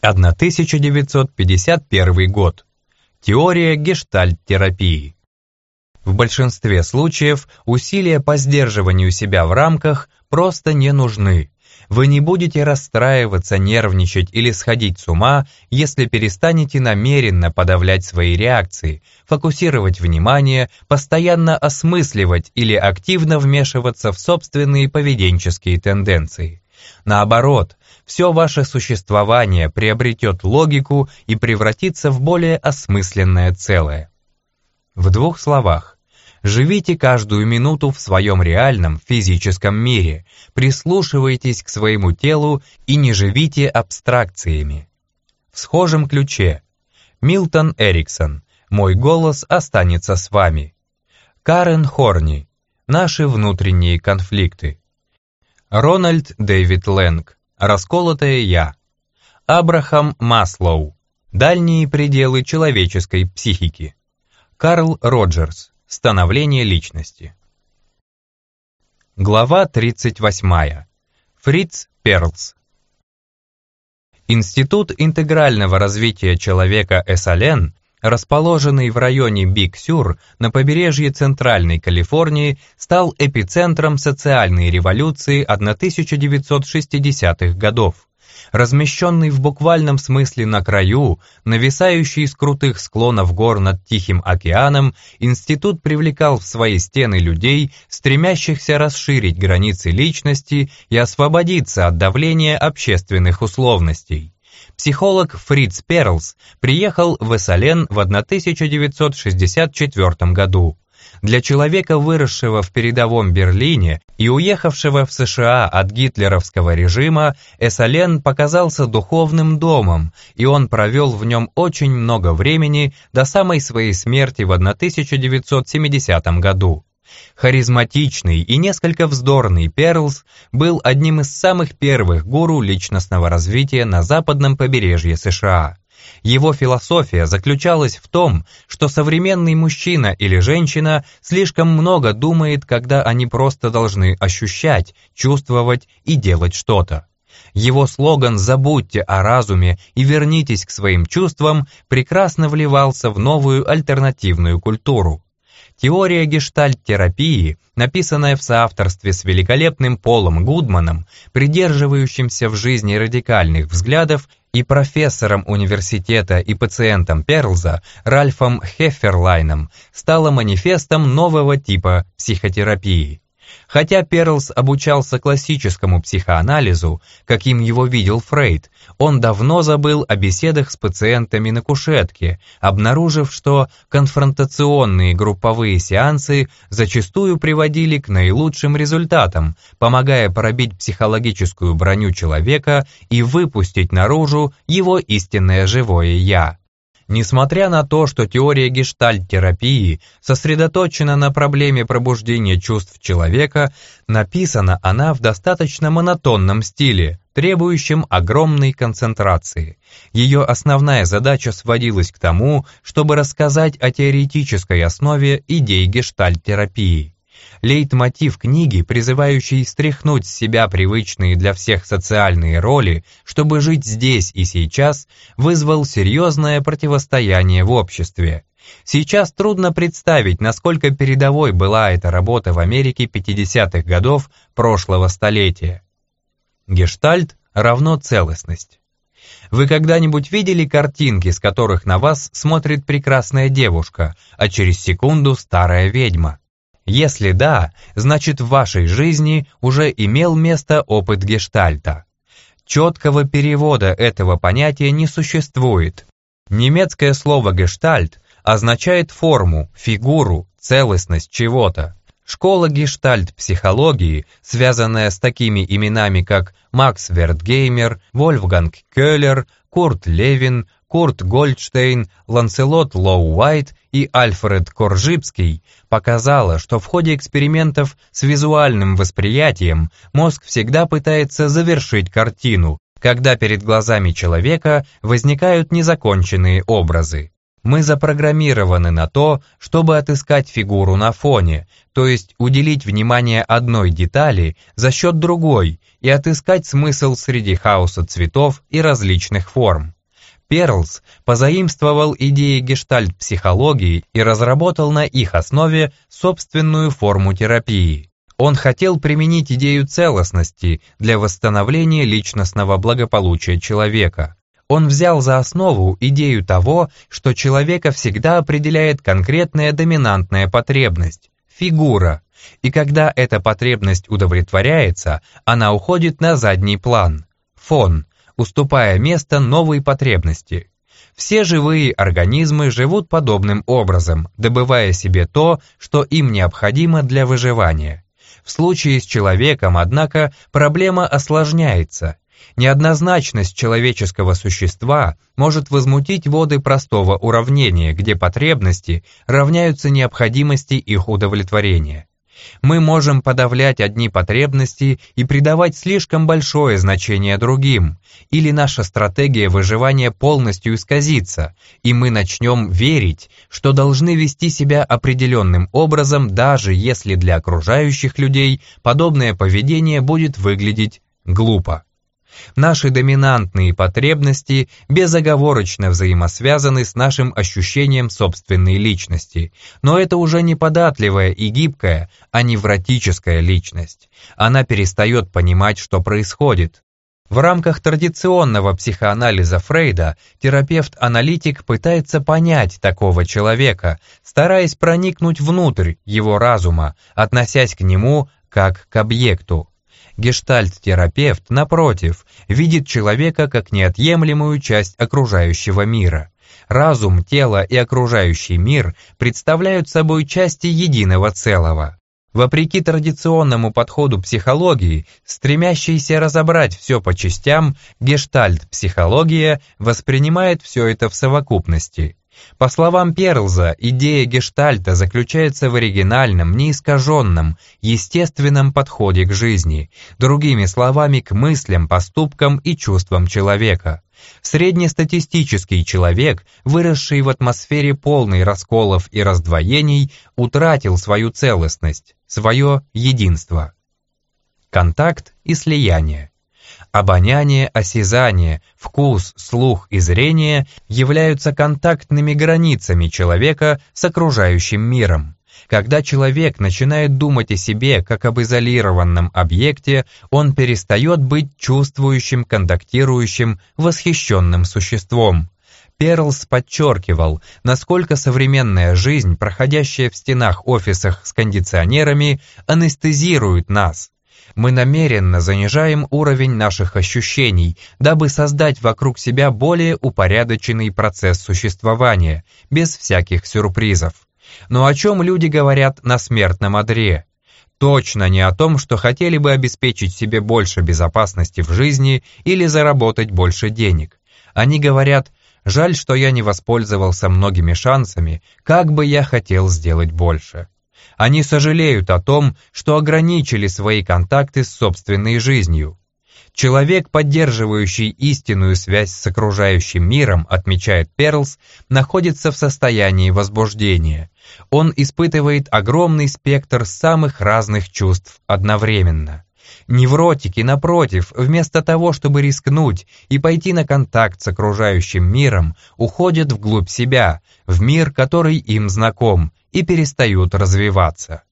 1951 год. Теория гештальт-терапии. В большинстве случаев усилия по сдерживанию себя в рамках просто не нужны. Вы не будете расстраиваться, нервничать или сходить с ума, если перестанете намеренно подавлять свои реакции, фокусировать внимание, постоянно осмысливать или активно вмешиваться в собственные поведенческие тенденции. Наоборот, все ваше существование приобретет логику и превратится в более осмысленное целое. В двух словах, Живите каждую минуту в своем реальном физическом мире, прислушивайтесь к своему телу и не живите абстракциями. В схожем ключе. Милтон Эриксон. Мой голос останется с вами. Карен Хорни. Наши внутренние конфликты. Рональд Дэвид Лэнг. Расколотое я. Абрахам Маслоу. Дальние пределы человеческой психики. Карл Роджерс. Становление личности. Глава 38. Фриц Перлс. Институт интегрального развития человека СЛН, расположенный в районе Биг-Сюр на побережье Центральной Калифорнии, стал эпицентром социальной революции 1960-х годов размещенный в буквальном смысле на краю, нависающий с крутых склонов гор над Тихим океаном, институт привлекал в свои стены людей, стремящихся расширить границы личности и освободиться от давления общественных условностей. Психолог Фриц Перлс приехал в Эссален в 1964 году для человека, выросшего в передовом Берлине и уехавшего в США от гитлеровского режима, Эссален показался духовным домом, и он провел в нем очень много времени до самой своей смерти в 1970 году. Харизматичный и несколько вздорный Перлс был одним из самых первых гуру личностного развития на западном побережье США. Его философия заключалась в том, что современный мужчина или женщина слишком много думает, когда они просто должны ощущать, чувствовать и делать что-то. Его слоган «Забудьте о разуме и вернитесь к своим чувствам» прекрасно вливался в новую альтернативную культуру. Теория гештальт-терапии, написанная в соавторстве с великолепным Полом Гудманом, придерживающимся в жизни радикальных взглядов, и профессором университета и пациентом Перлза Ральфом Хефферлайном, стала манифестом нового типа психотерапии. Хотя Перлс обучался классическому психоанализу, каким его видел Фрейд, он давно забыл о беседах с пациентами на кушетке, обнаружив, что конфронтационные групповые сеансы зачастую приводили к наилучшим результатам, помогая пробить психологическую броню человека и выпустить наружу его истинное живое «я». Несмотря на то, что теория гештальт-терапии сосредоточена на проблеме пробуждения чувств человека, написана она в достаточно монотонном стиле, требующем огромной концентрации. Ее основная задача сводилась к тому, чтобы рассказать о теоретической основе идей гештальт-терапии. Лейтмотив книги, призывающий стряхнуть с себя привычные для всех социальные роли, чтобы жить здесь и сейчас, вызвал серьезное противостояние в обществе. Сейчас трудно представить, насколько передовой была эта работа в Америке 50-х годов прошлого столетия. Гештальт равно целостность. Вы когда-нибудь видели картинки, с которых на вас смотрит прекрасная девушка, а через секунду старая ведьма? Если да, значит в вашей жизни уже имел место опыт гештальта. Четкого перевода этого понятия не существует. Немецкое слово «гештальт» означает форму, фигуру, целостность чего-то. Школа гештальт-психологии, связанная с такими именами, как Макс Вертгеймер, Вольфганг Келлер, Курт Левин, Курт Гольдштейн, Ланселот Лоу Уайт и Альфред Коржибский показала, что в ходе экспериментов с визуальным восприятием мозг всегда пытается завершить картину, когда перед глазами человека возникают незаконченные образы. Мы запрограммированы на то, чтобы отыскать фигуру на фоне, то есть уделить внимание одной детали за счет другой и отыскать смысл среди хаоса цветов и различных форм. Перлс позаимствовал идеи гештальт-психологии и разработал на их основе собственную форму терапии. Он хотел применить идею целостности для восстановления личностного благополучия человека. Он взял за основу идею того, что человека всегда определяет конкретная доминантная потребность – фигура, и когда эта потребность удовлетворяется, она уходит на задний план – фон, уступая место новой потребности. Все живые организмы живут подобным образом, добывая себе то, что им необходимо для выживания. В случае с человеком, однако, проблема осложняется. Неоднозначность человеческого существа может возмутить воды простого уравнения, где потребности равняются необходимости их удовлетворения. Мы можем подавлять одни потребности и придавать слишком большое значение другим, или наша стратегия выживания полностью исказится, и мы начнем верить, что должны вести себя определенным образом, даже если для окружающих людей подобное поведение будет выглядеть глупо. Наши доминантные потребности безоговорочно взаимосвязаны с нашим ощущением собственной личности, но это уже не податливая и гибкая, а невротическая личность. Она перестает понимать, что происходит. В рамках традиционного психоанализа Фрейда терапевт-аналитик пытается понять такого человека, стараясь проникнуть внутрь его разума, относясь к нему как к объекту. Гештальт-терапевт, напротив, видит человека как неотъемлемую часть окружающего мира. Разум, тело и окружающий мир представляют собой части единого целого. Вопреки традиционному подходу психологии, стремящейся разобрать все по частям, гештальт-психология воспринимает все это в совокупности. По словам Перлза, идея гештальта заключается в оригинальном, неискаженном, естественном подходе к жизни, другими словами, к мыслям, поступкам и чувствам человека. Среднестатистический человек, выросший в атмосфере полной расколов и раздвоений, утратил свою целостность, свое единство. Контакт и слияние. Обоняние, осязание, вкус, слух и зрение являются контактными границами человека с окружающим миром. Когда человек начинает думать о себе как об изолированном объекте, он перестает быть чувствующим, контактирующим, восхищенным существом. Перлс подчеркивал, насколько современная жизнь, проходящая в стенах офисах с кондиционерами, анестезирует нас – мы намеренно занижаем уровень наших ощущений, дабы создать вокруг себя более упорядоченный процесс существования, без всяких сюрпризов. Но о чем люди говорят на смертном одре? Точно не о том, что хотели бы обеспечить себе больше безопасности в жизни или заработать больше денег. Они говорят, жаль, что я не воспользовался многими шансами, как бы я хотел сделать больше. Они сожалеют о том, что ограничили свои контакты с собственной жизнью. Человек, поддерживающий истинную связь с окружающим миром, отмечает Перлс, находится в состоянии возбуждения. Он испытывает огромный спектр самых разных чувств одновременно. Невротики, напротив, вместо того, чтобы рискнуть и пойти на контакт с окружающим миром, уходят вглубь себя, в мир, который им знаком, и перестают развиваться.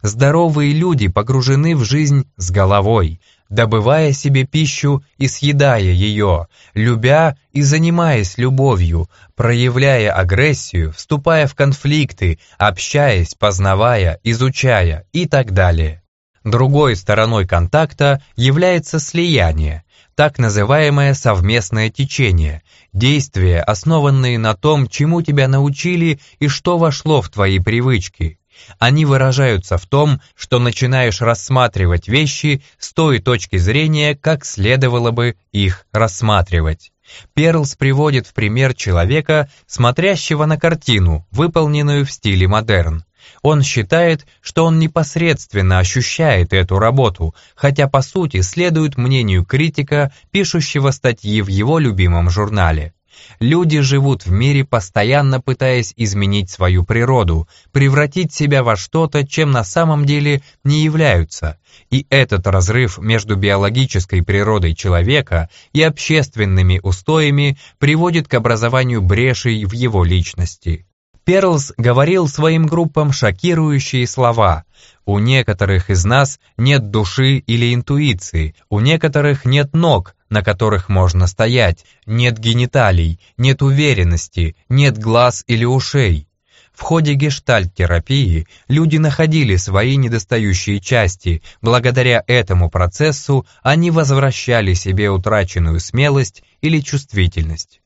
Здоровые люди погружены в жизнь с головой, добывая себе пищу и съедая ее, любя и занимаясь любовью, проявляя агрессию, вступая в конфликты, общаясь, познавая, изучая и так далее. Другой стороной контакта является слияние, так называемое совместное течение, действия, основанные на том, чему тебя научили и что вошло в твои привычки. Они выражаются в том, что начинаешь рассматривать вещи с той точки зрения, как следовало бы их рассматривать. Перлс приводит в пример человека, смотрящего на картину, выполненную в стиле модерн. Он считает, что он непосредственно ощущает эту работу, хотя по сути следует мнению критика, пишущего статьи в его любимом журнале. Люди живут в мире, постоянно пытаясь изменить свою природу, превратить себя во что-то, чем на самом деле не являются. И этот разрыв между биологической природой человека и общественными устоями приводит к образованию брешей в его личности. Перлс говорил своим группам шокирующие слова. «У некоторых из нас нет души или интуиции, у некоторых нет ног, на которых можно стоять, нет гениталий, нет уверенности, нет глаз или ушей». В ходе гештальт-терапии люди находили свои недостающие части. Благодаря этому процессу они возвращали себе утраченную смелость или чувствительность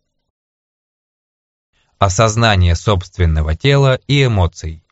осознание собственного тела и эмоций.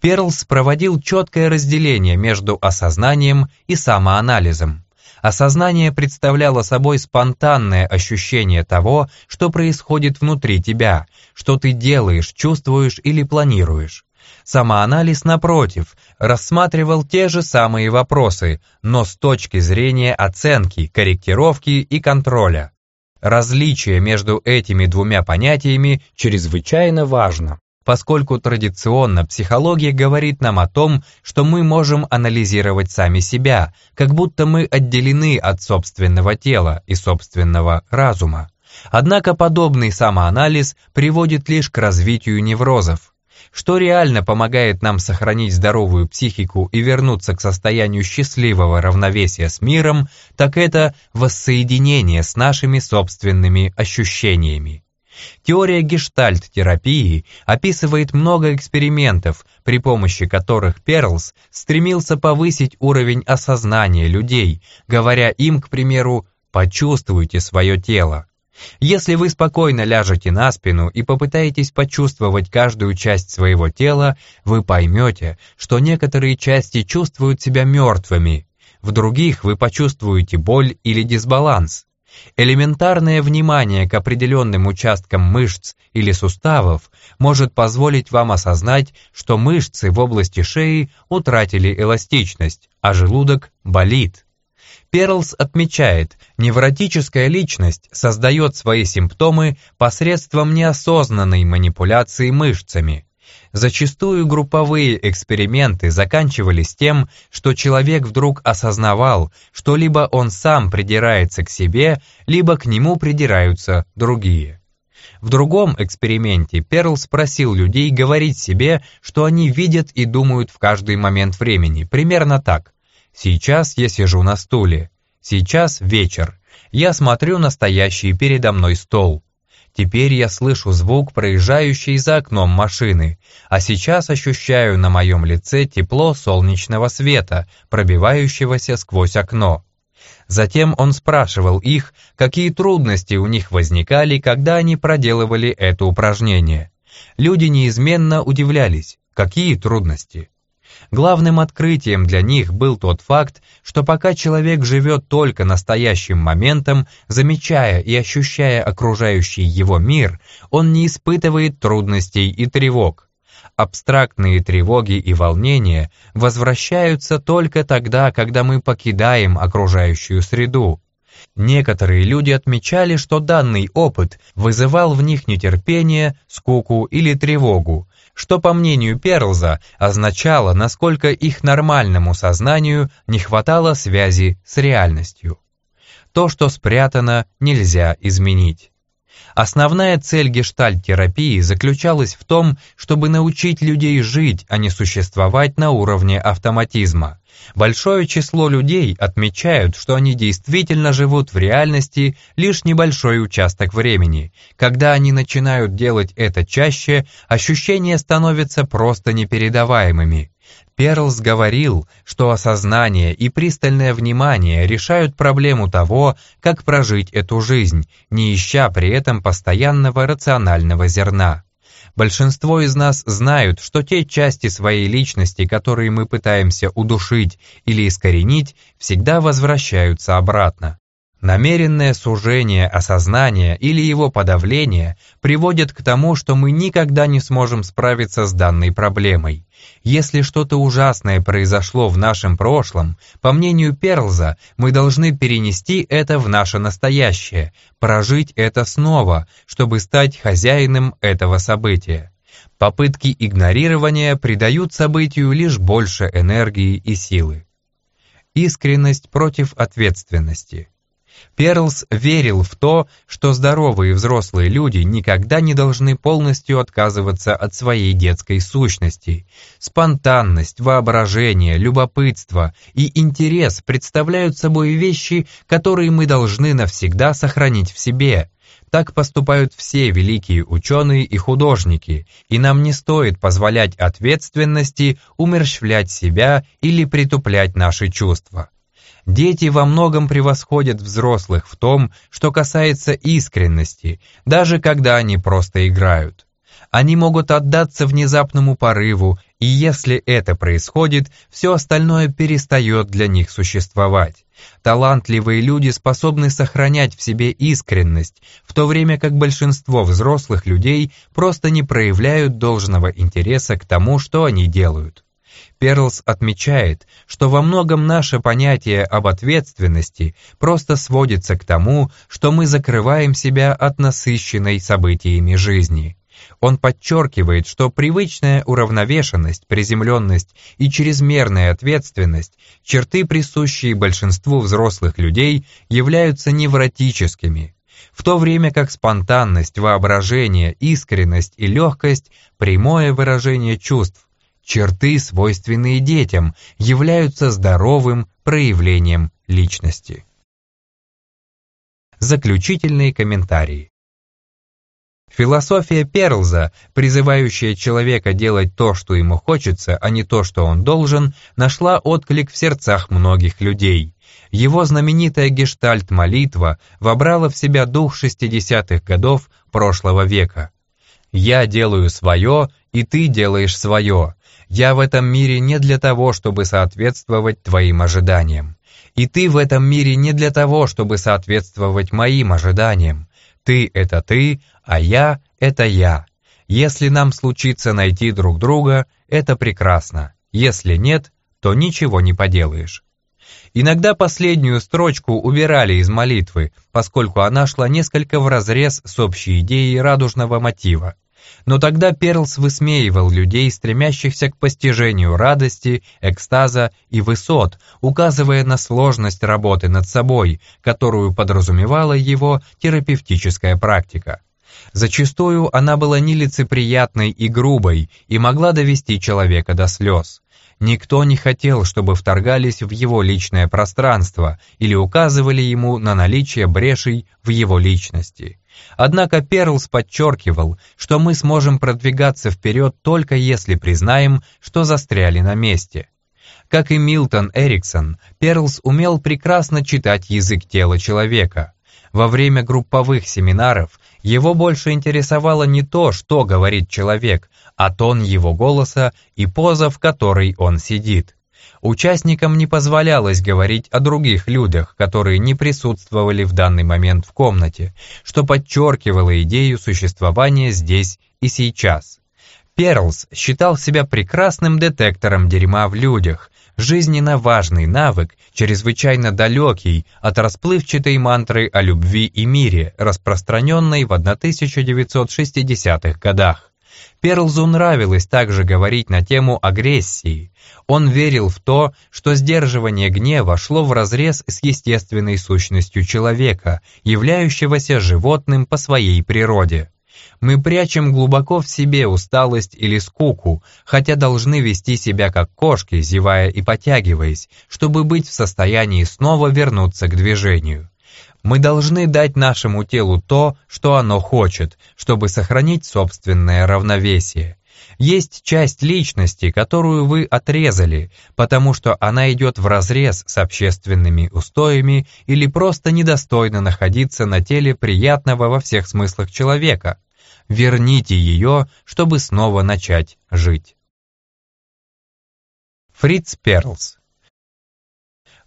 Перлс проводил четкое разделение между осознанием и самоанализом. Осознание представляло собой спонтанное ощущение того, что происходит внутри тебя, что ты делаешь, чувствуешь или планируешь. Самоанализ, напротив, рассматривал те же самые вопросы, но с точки зрения оценки, корректировки и контроля. Различие между этими двумя понятиями чрезвычайно важно, поскольку традиционно психология говорит нам о том, что мы можем анализировать сами себя, как будто мы отделены от собственного тела и собственного разума. Однако подобный самоанализ приводит лишь к развитию неврозов. Что реально помогает нам сохранить здоровую психику и вернуться к состоянию счастливого равновесия с миром, так это воссоединение с нашими собственными ощущениями. Теория гештальт-терапии описывает много экспериментов, при помощи которых Перлс стремился повысить уровень осознания людей, говоря им, к примеру, «почувствуйте свое тело». Если вы спокойно ляжете на спину и попытаетесь почувствовать каждую часть своего тела, вы поймете, что некоторые части чувствуют себя мертвыми, в других вы почувствуете боль или дисбаланс. Элементарное внимание к определенным участкам мышц или суставов может позволить вам осознать, что мышцы в области шеи утратили эластичность, а желудок болит. Перлс отмечает, невротическая личность создает свои симптомы посредством неосознанной манипуляции мышцами. Зачастую групповые эксперименты заканчивались тем, что человек вдруг осознавал, что либо он сам придирается к себе, либо к нему придираются другие. В другом эксперименте Перл спросил людей говорить себе, что они видят и думают в каждый момент времени, примерно так. Сейчас я сижу на стуле. Сейчас вечер. Я смотрю на стоящий передо мной стол. Теперь я слышу звук, проезжающий за окном машины, а сейчас ощущаю на моем лице тепло солнечного света, пробивающегося сквозь окно. Затем он спрашивал их, какие трудности у них возникали, когда они проделывали это упражнение. Люди неизменно удивлялись, какие трудности. Главным открытием для них был тот факт, что пока человек живет только настоящим моментом, замечая и ощущая окружающий его мир, он не испытывает трудностей и тревог. Абстрактные тревоги и волнения возвращаются только тогда, когда мы покидаем окружающую среду. Некоторые люди отмечали, что данный опыт вызывал в них нетерпение, скуку или тревогу, что, по мнению Перлза, означало, насколько их нормальному сознанию не хватало связи с реальностью. То, что спрятано, нельзя изменить. Основная цель гештальт-терапии заключалась в том, чтобы научить людей жить, а не существовать на уровне автоматизма. Большое число людей отмечают, что они действительно живут в реальности лишь небольшой участок времени. Когда они начинают делать это чаще, ощущения становятся просто непередаваемыми. Перлс говорил, что осознание и пристальное внимание решают проблему того, как прожить эту жизнь, не ища при этом постоянного рационального зерна. Большинство из нас знают, что те части своей личности, которые мы пытаемся удушить или искоренить, всегда возвращаются обратно. Намеренное сужение осознания или его подавление приводит к тому, что мы никогда не сможем справиться с данной проблемой. Если что-то ужасное произошло в нашем прошлом, по мнению Перлза, мы должны перенести это в наше настоящее, прожить это снова, чтобы стать хозяином этого события. Попытки игнорирования придают событию лишь больше энергии и силы. Искренность против ответственности. Перлс верил в то, что здоровые взрослые люди никогда не должны полностью отказываться от своей детской сущности. Спонтанность, воображение, любопытство и интерес представляют собой вещи, которые мы должны навсегда сохранить в себе. Так поступают все великие ученые и художники, и нам не стоит позволять ответственности умерщвлять себя или притуплять наши чувства. Дети во многом превосходят взрослых в том, что касается искренности, даже когда они просто играют. Они могут отдаться внезапному порыву, и если это происходит, все остальное перестает для них существовать. Талантливые люди способны сохранять в себе искренность, в то время как большинство взрослых людей просто не проявляют должного интереса к тому, что они делают. Перлс отмечает, что во многом наше понятие об ответственности просто сводится к тому, что мы закрываем себя от насыщенной событиями жизни. Он подчеркивает, что привычная уравновешенность, приземленность и чрезмерная ответственность, черты, присущие большинству взрослых людей, являются невротическими, в то время как спонтанность, воображение, искренность и легкость – прямое выражение чувств, черты, свойственные детям, являются здоровым проявлением личности. Заключительные комментарии. Философия Перлза, призывающая человека делать то, что ему хочется, а не то, что он должен, нашла отклик в сердцах многих людей. Его знаменитая гештальт-молитва вобрала в себя дух 60-х годов прошлого века. «Я делаю свое, и ты делаешь свое. Я в этом мире не для того, чтобы соответствовать твоим ожиданиям. И ты в этом мире не для того, чтобы соответствовать моим ожиданиям. Ты — это ты, а я — это я. Если нам случится найти друг друга, это прекрасно. Если нет, то ничего не поделаешь. Иногда последнюю строчку убирали из молитвы, поскольку она шла несколько вразрез с общей идеей радужного мотива. Но тогда Перлс высмеивал людей, стремящихся к постижению радости, экстаза и высот, указывая на сложность работы над собой, которую подразумевала его терапевтическая практика. Зачастую она была нелицеприятной и грубой и могла довести человека до слез. Никто не хотел, чтобы вторгались в его личное пространство или указывали ему на наличие брешей в его личности. Однако Перлс подчеркивал, что мы сможем продвигаться вперед только если признаем, что застряли на месте. Как и Милтон Эриксон, Перлс умел прекрасно читать язык тела человека. Во время групповых семинаров его больше интересовало не то, что говорит человек, а тон его голоса и поза, в которой он сидит. Участникам не позволялось говорить о других людях, которые не присутствовали в данный момент в комнате, что подчеркивало идею существования здесь и сейчас. Перлс считал себя прекрасным детектором дерьма в людях, жизненно важный навык, чрезвычайно далекий от расплывчатой мантры о любви и мире, распространенной в 1960-х годах. Перлзу нравилось также говорить на тему агрессии. Он верил в то, что сдерживание гнева шло вразрез с естественной сущностью человека, являющегося животным по своей природе. Мы прячем глубоко в себе усталость или скуку, хотя должны вести себя как кошки, зевая и потягиваясь, чтобы быть в состоянии снова вернуться к движению. Мы должны дать нашему телу то, что оно хочет, чтобы сохранить собственное равновесие. Есть часть личности, которую вы отрезали, потому что она идет вразрез с общественными устоями или просто недостойна находиться на теле приятного во всех смыслах человека. Верните ее, чтобы снова начать жить. Фриц Перлс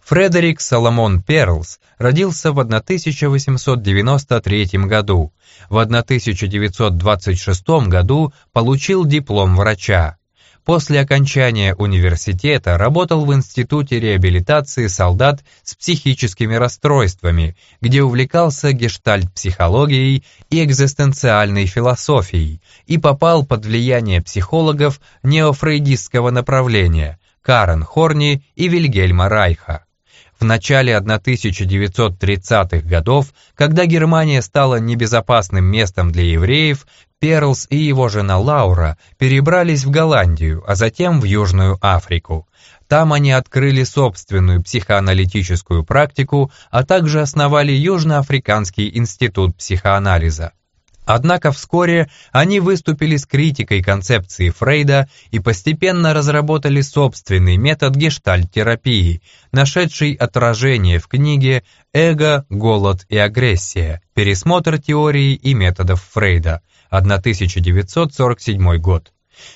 Фредерик Соломон Перлс родился в 1893 году. В 1926 году получил диплом врача. После окончания университета работал в Институте реабилитации солдат с психическими расстройствами, где увлекался гештальт-психологией и экзистенциальной философией и попал под влияние психологов неофрейдистского направления Карен Хорни и Вильгельма Райха. В начале 1930-х годов, когда Германия стала небезопасным местом для евреев, Перлс и его жена Лаура перебрались в Голландию, а затем в Южную Африку. Там они открыли собственную психоаналитическую практику, а также основали Южноафриканский институт психоанализа. Однако вскоре они выступили с критикой концепции Фрейда и постепенно разработали собственный метод гештальт-терапии, нашедший отражение в книге «Эго, голод и агрессия. Пересмотр теории и методов Фрейда» 1947 год.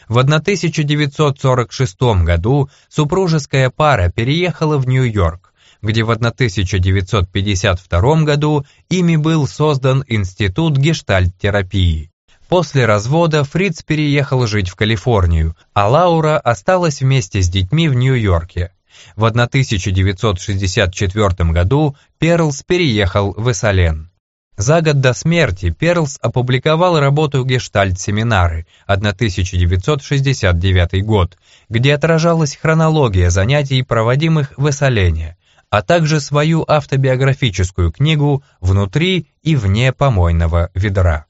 В 1946 году супружеская пара переехала в Нью-Йорк, где в 1952 году ими был создан Институт гештальт-терапии. После развода Фриц переехал жить в Калифорнию, а Лаура осталась вместе с детьми в Нью-Йорке. В 1964 году Перлс переехал в Эссален. За год до смерти Перлс опубликовал работу «Гештальт-семинары» 1969 год, где отражалась хронология занятий, проводимых в Эссалене, а также свою автобиографическую книгу «Внутри и вне помойного ведра».